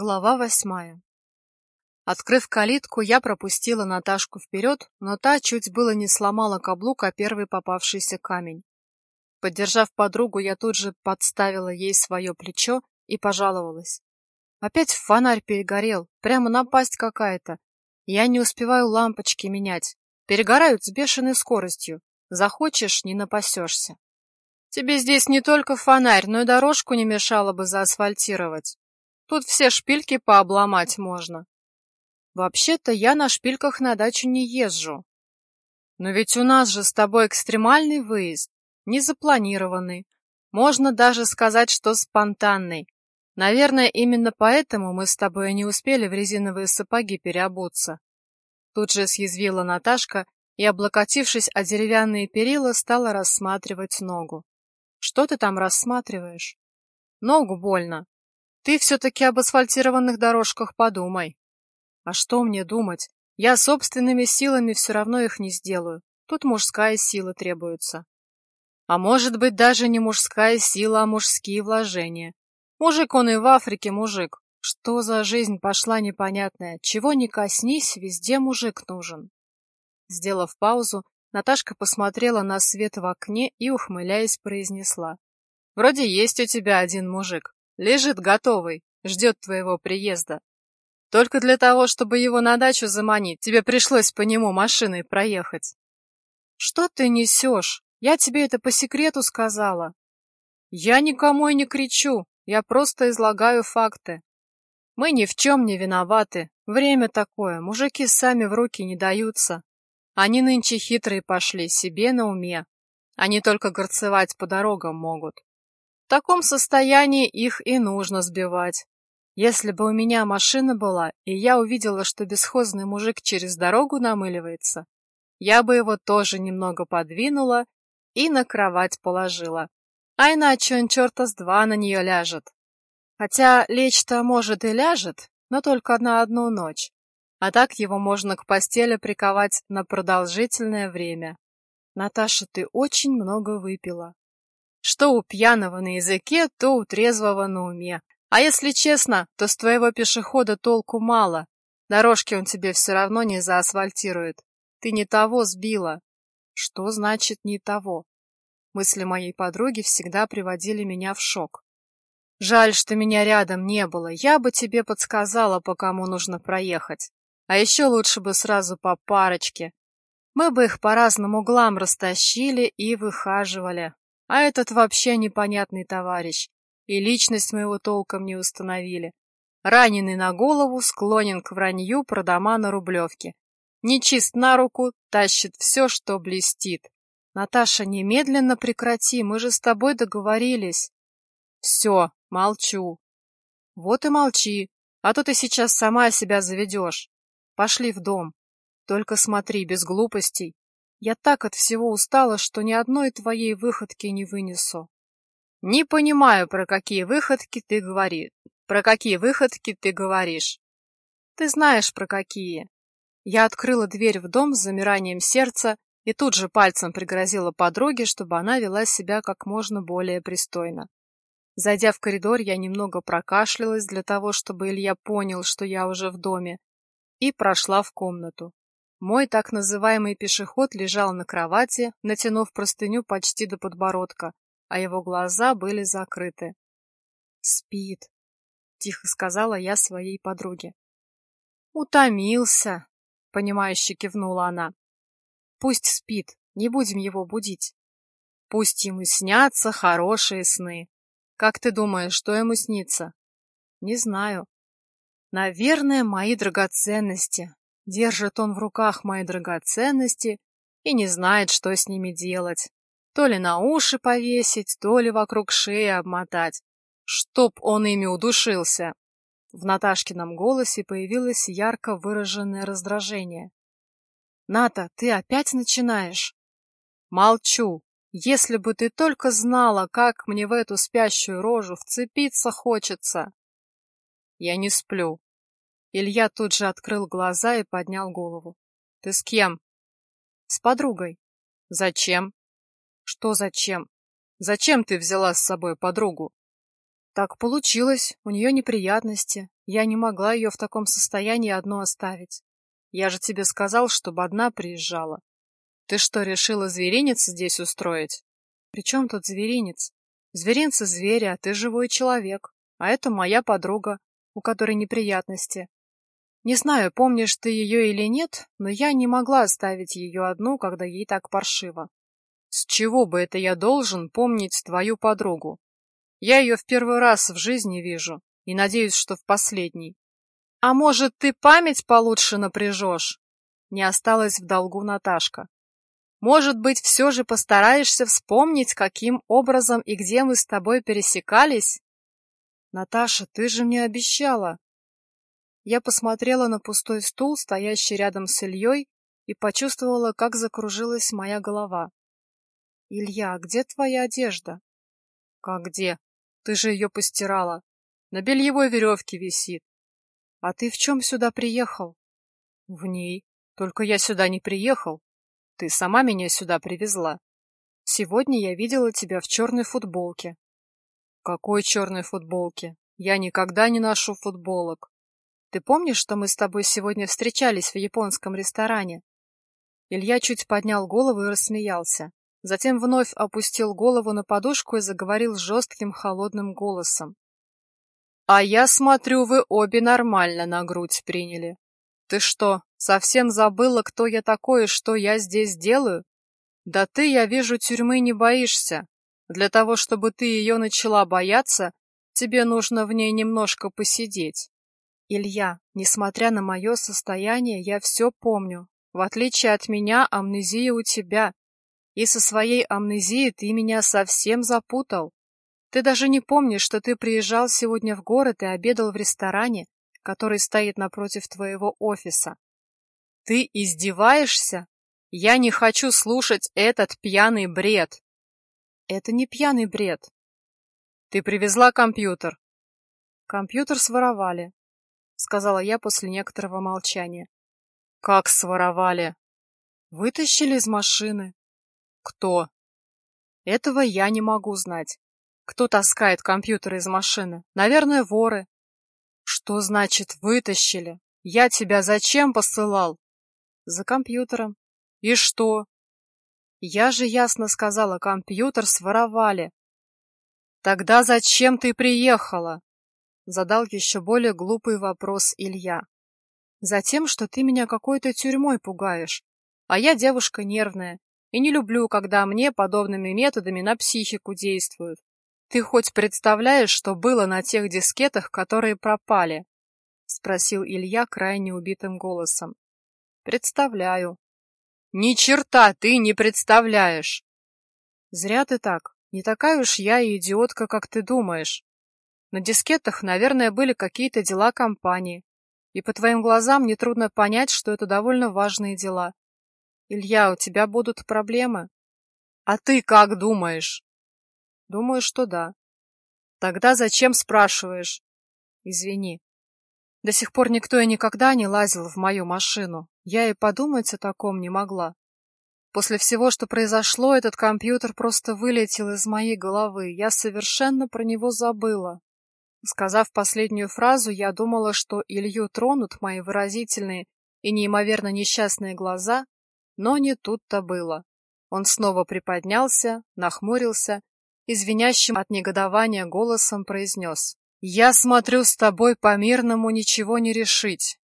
Глава восьмая Открыв калитку, я пропустила Наташку вперед, но та чуть было не сломала каблук о первый попавшийся камень. Поддержав подругу, я тут же подставила ей свое плечо и пожаловалась. Опять фонарь перегорел, прямо напасть какая-то. Я не успеваю лампочки менять. Перегорают с бешеной скоростью. Захочешь — не напасешься. Тебе здесь не только фонарь, но и дорожку не мешало бы заасфальтировать. Тут все шпильки пообломать можно. Вообще-то я на шпильках на дачу не езжу. Но ведь у нас же с тобой экстремальный выезд, незапланированный. Можно даже сказать, что спонтанный. Наверное, именно поэтому мы с тобой не успели в резиновые сапоги переобуться. Тут же съязвила Наташка и, облокотившись о деревянные перила, стала рассматривать ногу. Что ты там рассматриваешь? Ногу больно. Ты все-таки об асфальтированных дорожках подумай. А что мне думать? Я собственными силами все равно их не сделаю. Тут мужская сила требуется. А может быть, даже не мужская сила, а мужские вложения. Мужик он и в Африке мужик. Что за жизнь пошла непонятная? Чего не коснись, везде мужик нужен. Сделав паузу, Наташка посмотрела на свет в окне и, ухмыляясь, произнесла. «Вроде есть у тебя один мужик. Лежит готовый, ждет твоего приезда. Только для того, чтобы его на дачу заманить, тебе пришлось по нему машиной проехать». «Что ты несешь? Я тебе это по секрету сказала». «Я никому и не кричу, я просто излагаю факты. Мы ни в чем не виноваты. Время такое, мужики сами в руки не даются. Они нынче хитрые пошли, себе на уме. Они только горцевать по дорогам могут. В таком состоянии их и нужно сбивать. Если бы у меня машина была, и я увидела, что бесхозный мужик через дорогу намыливается, я бы его тоже немного подвинула и на кровать положила. А иначе он черта с два на нее ляжет. Хотя лечь-то, может, и ляжет, но только на одну ночь а так его можно к постели приковать на продолжительное время. Наташа, ты очень много выпила. Что у пьяного на языке, то у трезвого на уме. А если честно, то с твоего пешехода толку мало. Дорожки он тебе все равно не заасфальтирует. Ты не того сбила. Что значит «не того»? Мысли моей подруги всегда приводили меня в шок. Жаль, что меня рядом не было. Я бы тебе подсказала, по кому нужно проехать. А еще лучше бы сразу по парочке. Мы бы их по разным углам растащили и выхаживали. А этот вообще непонятный товарищ. И личность мы его толком не установили. Раненый на голову, склонен к вранью про дома на Рублевке. Нечист на руку, тащит все, что блестит. Наташа, немедленно прекрати, мы же с тобой договорились. Все, молчу. Вот и молчи, а то ты сейчас сама себя заведешь. Пошли в дом. Только смотри, без глупостей. Я так от всего устала, что ни одной твоей выходки не вынесу. Не понимаю, про какие выходки ты говоришь. Про какие выходки ты говоришь? Ты знаешь, про какие. Я открыла дверь в дом с замиранием сердца и тут же пальцем пригрозила подруге, чтобы она вела себя как можно более пристойно. Зайдя в коридор, я немного прокашлялась для того, чтобы Илья понял, что я уже в доме, и прошла в комнату. Мой так называемый пешеход лежал на кровати, натянув простыню почти до подбородка, а его глаза были закрыты. «Спит», — тихо сказала я своей подруге. «Утомился», — понимающе кивнула она. «Пусть спит, не будем его будить. Пусть ему снятся хорошие сны. Как ты думаешь, что ему снится?» «Не знаю. Наверное, мои драгоценности. Держит он в руках мои драгоценности и не знает, что с ними делать. То ли на уши повесить, то ли вокруг шеи обмотать. Чтоб он ими удушился. В Наташкином голосе появилось ярко выраженное раздражение. «Ната, ты опять начинаешь?» «Молчу. Если бы ты только знала, как мне в эту спящую рожу вцепиться хочется!» Я не сплю. Илья тут же открыл глаза и поднял голову. Ты с кем? С подругой. Зачем? Что зачем? Зачем ты взяла с собой подругу? Так получилось, у нее неприятности. Я не могла ее в таком состоянии одну оставить. Я же тебе сказал, чтобы одна приезжала. Ты что, решила зверинец здесь устроить? При чем тут зверинец? Зверинцы звери, а ты живой человек. А это моя подруга, у которой неприятности. Не знаю, помнишь ты ее или нет, но я не могла оставить ее одну, когда ей так паршиво. С чего бы это я должен помнить твою подругу? Я ее в первый раз в жизни вижу, и надеюсь, что в последний. А может, ты память получше напряжешь? Не осталась в долгу Наташка. Может быть, все же постараешься вспомнить, каким образом и где мы с тобой пересекались? Наташа, ты же мне обещала. Я посмотрела на пустой стул, стоящий рядом с Ильей, и почувствовала, как закружилась моя голова. «Илья, где твоя одежда?» «Как где? Ты же ее постирала. На бельевой веревке висит. А ты в чем сюда приехал?» «В ней. Только я сюда не приехал. Ты сама меня сюда привезла. Сегодня я видела тебя в черной футболке». «Какой черной футболке? Я никогда не ношу футболок. Ты помнишь, что мы с тобой сегодня встречались в японском ресторане? Илья чуть поднял голову и рассмеялся. Затем вновь опустил голову на подушку и заговорил жестким холодным голосом. «А я смотрю, вы обе нормально на грудь приняли. Ты что, совсем забыла, кто я такой и что я здесь делаю? Да ты, я вижу, тюрьмы не боишься. Для того, чтобы ты ее начала бояться, тебе нужно в ней немножко посидеть. Илья, несмотря на мое состояние, я все помню. В отличие от меня, амнезия у тебя. И со своей амнезией ты меня совсем запутал. Ты даже не помнишь, что ты приезжал сегодня в город и обедал в ресторане, который стоит напротив твоего офиса. Ты издеваешься? Я не хочу слушать этот пьяный бред. Это не пьяный бред. Ты привезла компьютер. Компьютер своровали. — сказала я после некоторого молчания. «Как своровали?» «Вытащили из машины». «Кто?» «Этого я не могу знать. Кто таскает компьютеры из машины? Наверное, воры». «Что значит вытащили? Я тебя зачем посылал?» «За компьютером». «И что?» «Я же ясно сказала, компьютер своровали». «Тогда зачем ты приехала?» Задал еще более глупый вопрос Илья. Затем, что ты меня какой-то тюрьмой пугаешь. А я девушка нервная и не люблю, когда мне подобными методами на психику действуют. Ты хоть представляешь, что было на тех дискетах, которые пропали? Спросил Илья крайне убитым голосом. Представляю. Ни черта ты не представляешь. Зря ты так. Не такая уж я и идиотка, как ты думаешь. На дискетах, наверное, были какие-то дела компании. И по твоим глазам нетрудно понять, что это довольно важные дела. Илья, у тебя будут проблемы? А ты как думаешь? Думаю, что да. Тогда зачем спрашиваешь? Извини. До сих пор никто и никогда не лазил в мою машину. Я и подумать о таком не могла. После всего, что произошло, этот компьютер просто вылетел из моей головы. Я совершенно про него забыла. Сказав последнюю фразу, я думала, что Илью тронут мои выразительные и неимоверно несчастные глаза, но не тут-то было. Он снова приподнялся, нахмурился и звенящим от негодования голосом произнес. «Я смотрю, с тобой по-мирному ничего не решить.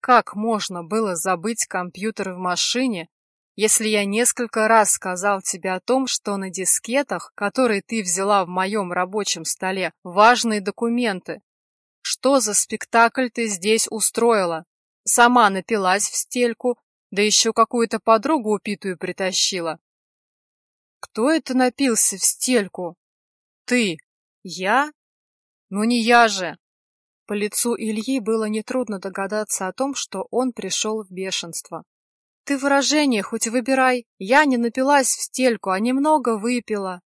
Как можно было забыть компьютер в машине если я несколько раз сказал тебе о том, что на дискетах, которые ты взяла в моем рабочем столе, важные документы? Что за спектакль ты здесь устроила? Сама напилась в стельку, да еще какую-то подругу упитую притащила. Кто это напился в стельку? Ты. Я? Ну не я же. По лицу Ильи было нетрудно догадаться о том, что он пришел в бешенство. Ты выражение хоть выбирай. Я не напилась в стельку, а немного выпила.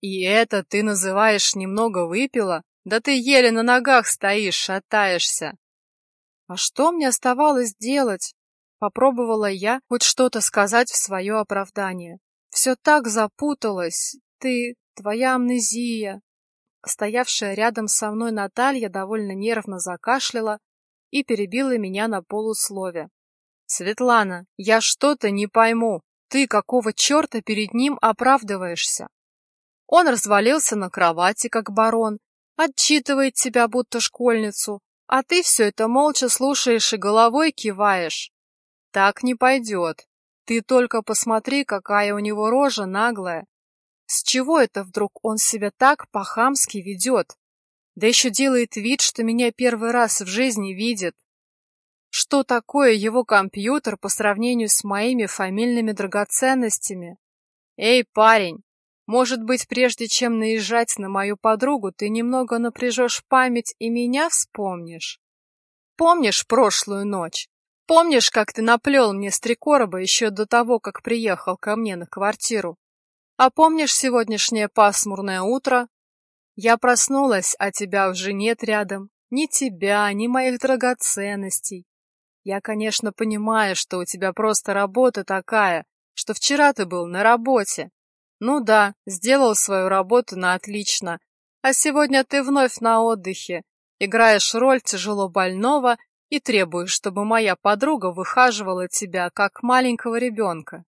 И это ты называешь немного выпила? Да ты еле на ногах стоишь, шатаешься. А что мне оставалось делать? Попробовала я хоть что-то сказать в свое оправдание. Все так запуталось. Ты, твоя амнезия. стоявшая рядом со мной Наталья довольно нервно закашляла и перебила меня на полуслове. «Светлана, я что-то не пойму. Ты какого черта перед ним оправдываешься?» Он развалился на кровати, как барон, отчитывает тебя, будто школьницу, а ты все это молча слушаешь и головой киваешь. Так не пойдет. Ты только посмотри, какая у него рожа наглая. С чего это вдруг он себя так по-хамски ведет? Да еще делает вид, что меня первый раз в жизни видит. Что такое его компьютер по сравнению с моими фамильными драгоценностями? Эй, парень, может быть, прежде чем наезжать на мою подругу, ты немного напряжешь память и меня вспомнишь? Помнишь прошлую ночь? Помнишь, как ты наплел мне с три короба еще до того, как приехал ко мне на квартиру? А помнишь сегодняшнее пасмурное утро? Я проснулась, а тебя уже нет рядом. Ни тебя, ни моих драгоценностей. Я, конечно, понимаю, что у тебя просто работа такая, что вчера ты был на работе. Ну да, сделал свою работу на отлично. А сегодня ты вновь на отдыхе, играешь роль тяжело больного и требуешь, чтобы моя подруга выхаживала тебя, как маленького ребенка.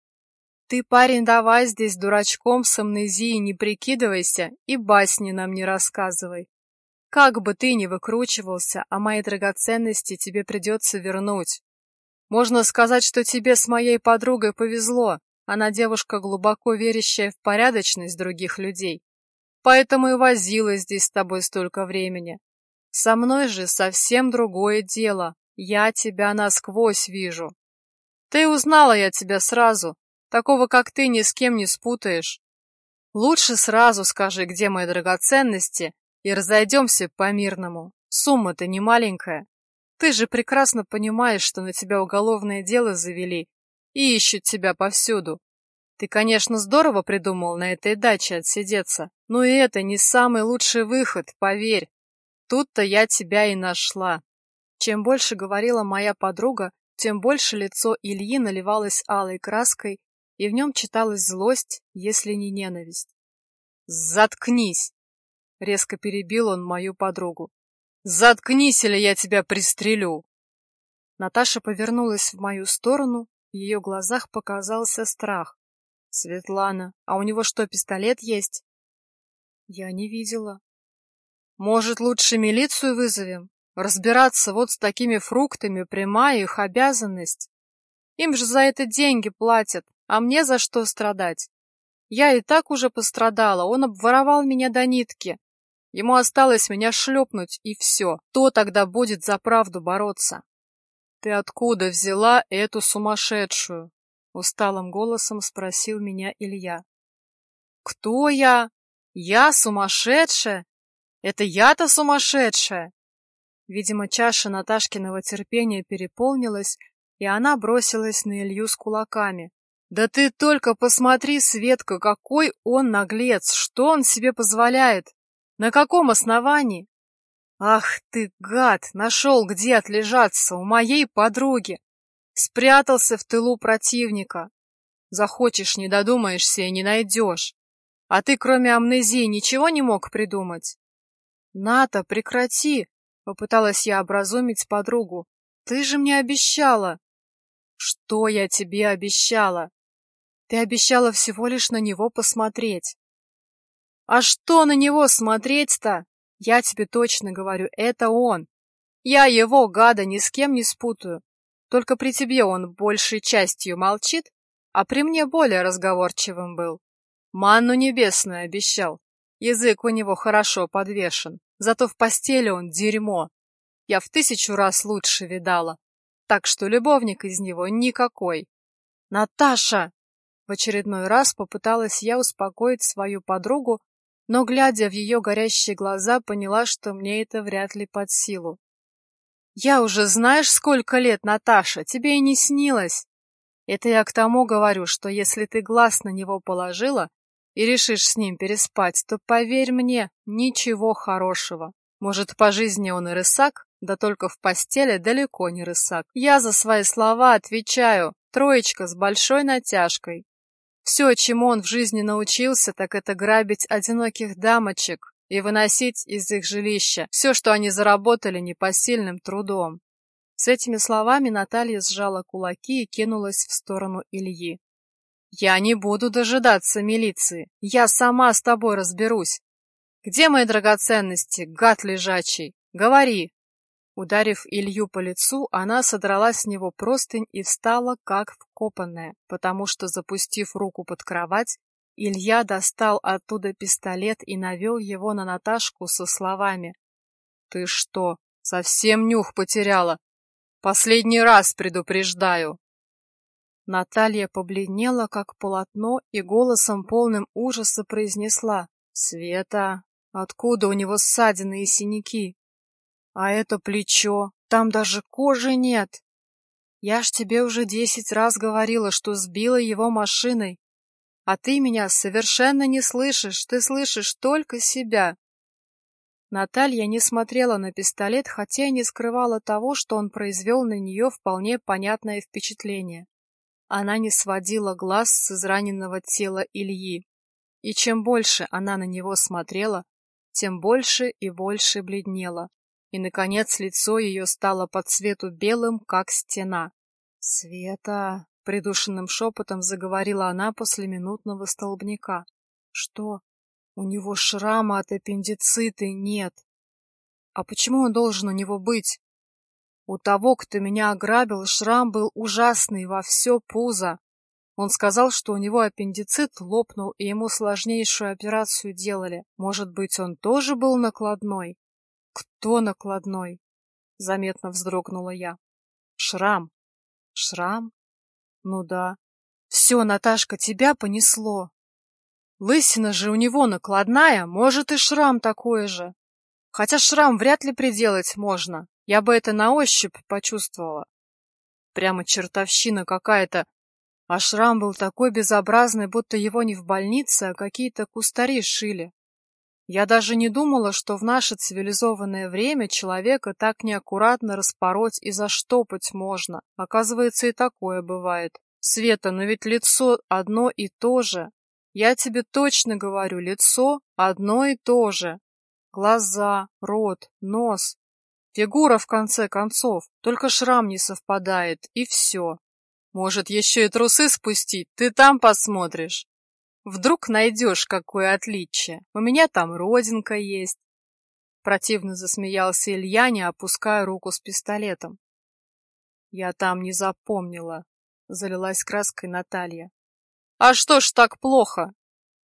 Ты, парень, давай здесь дурачком с амнезией не прикидывайся и басни нам не рассказывай. Как бы ты ни выкручивался, а мои драгоценности тебе придется вернуть. Можно сказать, что тебе с моей подругой повезло. Она девушка, глубоко верящая в порядочность других людей. Поэтому и возилась здесь с тобой столько времени. Со мной же совсем другое дело. Я тебя насквозь вижу. Ты узнала я тебя сразу. Такого, как ты, ни с кем не спутаешь. Лучше сразу скажи, где мои драгоценности, и разойдемся по-мирному. Сумма-то не маленькая. Ты же прекрасно понимаешь, что на тебя уголовное дело завели и ищут тебя повсюду. Ты, конечно, здорово придумал на этой даче отсидеться, но и это не самый лучший выход, поверь. Тут-то я тебя и нашла. Чем больше говорила моя подруга, тем больше лицо Ильи наливалось алой краской, и в нем читалась злость, если не ненависть. «Заткнись!» — резко перебил он мою подругу. «Заткнись, или я тебя пристрелю!» Наташа повернулась в мою сторону, в ее глазах показался страх. «Светлана, а у него что, пистолет есть?» «Я не видела», может, лучше милицию вызовем? Разбираться вот с такими фруктами — прямая их обязанность. Им же за это деньги платят, а мне за что страдать? Я и так уже пострадала, он обворовал меня до нитки. Ему осталось меня шлепнуть, и все. Кто тогда будет за правду бороться? Ты откуда взяла эту сумасшедшую? Усталым голосом спросил меня Илья. Кто я? Я сумасшедшая? Это я-то сумасшедшая!» Видимо, чаша Наташкиного терпения переполнилась, и она бросилась на Илью с кулаками. «Да ты только посмотри, Светка, какой он наглец! Что он себе позволяет? На каком основании? Ах ты, гад, нашел где отлежаться, у моей подруги! Спрятался в тылу противника. Захочешь, не додумаешься и не найдешь. А ты, кроме амнезии, ничего не мог придумать? «Ната, прекрати!» — попыталась я образумить подругу. «Ты же мне обещала!» «Что я тебе обещала?» «Ты обещала всего лишь на него посмотреть». «А что на него смотреть-то? Я тебе точно говорю, это он. Я его, гада, ни с кем не спутаю. Только при тебе он большей частью молчит, а при мне более разговорчивым был. Манну небесную обещал. Язык у него хорошо подвешен. Зато в постели он дерьмо. Я в тысячу раз лучше видала. Так что любовник из него никакой. Наташа! В очередной раз попыталась я успокоить свою подругу, но, глядя в ее горящие глаза, поняла, что мне это вряд ли под силу. «Я уже знаешь, сколько лет, Наташа, тебе и не снилось!» Это я к тому говорю, что если ты глаз на него положила, и решишь с ним переспать, то, поверь мне, ничего хорошего. Может, по жизни он и рысак, да только в постели далеко не рысак. Я за свои слова отвечаю, троечка с большой натяжкой. Все, чему он в жизни научился, так это грабить одиноких дамочек, и выносить из их жилища все, что они заработали непосильным трудом. С этими словами Наталья сжала кулаки и кинулась в сторону Ильи. «Я не буду дожидаться милиции. Я сама с тобой разберусь. Где мои драгоценности, гад лежачий? Говори!» Ударив Илью по лицу, она содрала с него простынь и встала как вкопанная, потому что, запустив руку под кровать, Илья достал оттуда пистолет и навел его на Наташку со словами. «Ты что, совсем нюх потеряла? Последний раз предупреждаю!» Наталья побледнела, как полотно, и голосом полным ужаса произнесла. «Света, откуда у него ссадины и синяки?» А это плечо, там даже кожи нет. Я ж тебе уже десять раз говорила, что сбила его машиной. А ты меня совершенно не слышишь, ты слышишь только себя. Наталья не смотрела на пистолет, хотя и не скрывала того, что он произвел на нее вполне понятное впечатление. Она не сводила глаз с израненного тела Ильи. И чем больше она на него смотрела, тем больше и больше бледнела и, наконец, лицо ее стало по цвету белым, как стена. «Света!» — придушенным шепотом заговорила она после минутного столбняка. «Что? У него шрама от аппендициты нет. А почему он должен у него быть? У того, кто меня ограбил, шрам был ужасный во все пузо. Он сказал, что у него аппендицит лопнул, и ему сложнейшую операцию делали. Может быть, он тоже был накладной? Кто накладной? Заметно вздрогнула я. Шрам. Шрам? Ну да. Все, Наташка, тебя понесло. Лысина же у него накладная, может и шрам такой же. Хотя шрам вряд ли приделать можно. Я бы это на ощупь почувствовала. Прямо чертовщина какая-то. А шрам был такой безобразный, будто его не в больнице, а какие-то кустари шили. Я даже не думала, что в наше цивилизованное время человека так неаккуратно распороть и заштопать можно. Оказывается, и такое бывает. Света, но ведь лицо одно и то же. Я тебе точно говорю, лицо одно и то же. Глаза, рот, нос. Фигура, в конце концов, только шрам не совпадает, и все. Может, еще и трусы спустить, ты там посмотришь. Вдруг найдешь какое отличие. У меня там родинка есть. Противно засмеялся Илья, не опуская руку с пистолетом. Я там не запомнила, залилась краской Наталья. А что ж так плохо?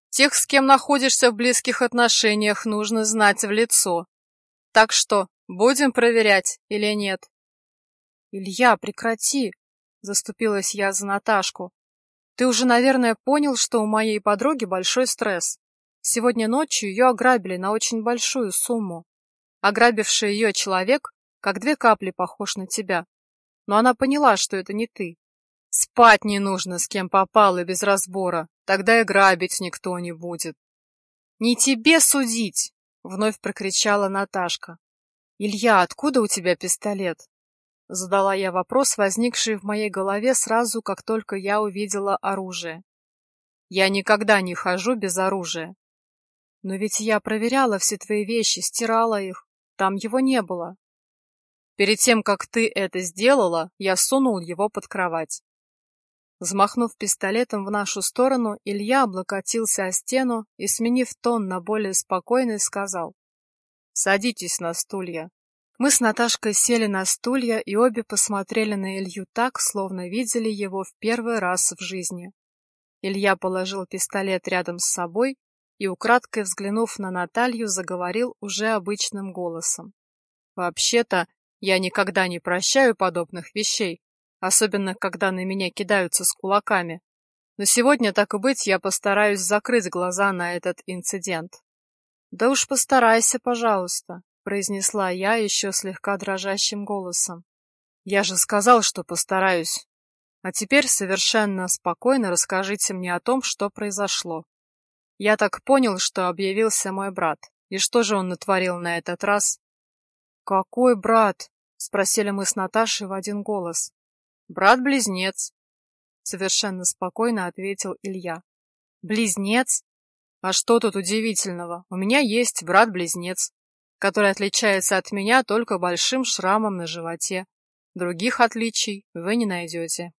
Тех, с кем находишься в близких отношениях, нужно знать в лицо. Так что, будем проверять или нет? Илья, прекрати, заступилась я за Наташку. Ты уже, наверное, понял, что у моей подруги большой стресс. Сегодня ночью ее ограбили на очень большую сумму. Ограбивший ее человек, как две капли, похож на тебя. Но она поняла, что это не ты. Спать не нужно, с кем попал и без разбора. Тогда и грабить никто не будет. Не тебе судить, вновь прокричала Наташка. Илья, откуда у тебя пистолет? Задала я вопрос, возникший в моей голове сразу, как только я увидела оружие. Я никогда не хожу без оружия. Но ведь я проверяла все твои вещи, стирала их. Там его не было. Перед тем, как ты это сделала, я сунул его под кровать. Взмахнув пистолетом в нашу сторону, Илья облокотился о стену и, сменив тон на более спокойный, сказал «Садитесь на стулья». Мы с Наташкой сели на стулья и обе посмотрели на Илью так, словно видели его в первый раз в жизни. Илья положил пистолет рядом с собой и, украдкой взглянув на Наталью, заговорил уже обычным голосом. «Вообще-то, я никогда не прощаю подобных вещей, особенно когда на меня кидаются с кулаками. Но сегодня, так и быть, я постараюсь закрыть глаза на этот инцидент». «Да уж постарайся, пожалуйста», произнесла я еще слегка дрожащим голосом. Я же сказал, что постараюсь. А теперь совершенно спокойно расскажите мне о том, что произошло. Я так понял, что объявился мой брат. И что же он натворил на этот раз? Какой брат? спросили мы с Наташей в один голос. Брат-близнец, совершенно спокойно ответил Илья. Близнец? А что тут удивительного? У меня есть брат-близнец, который отличается от меня только большим шрамом на животе. Других отличий вы не найдете.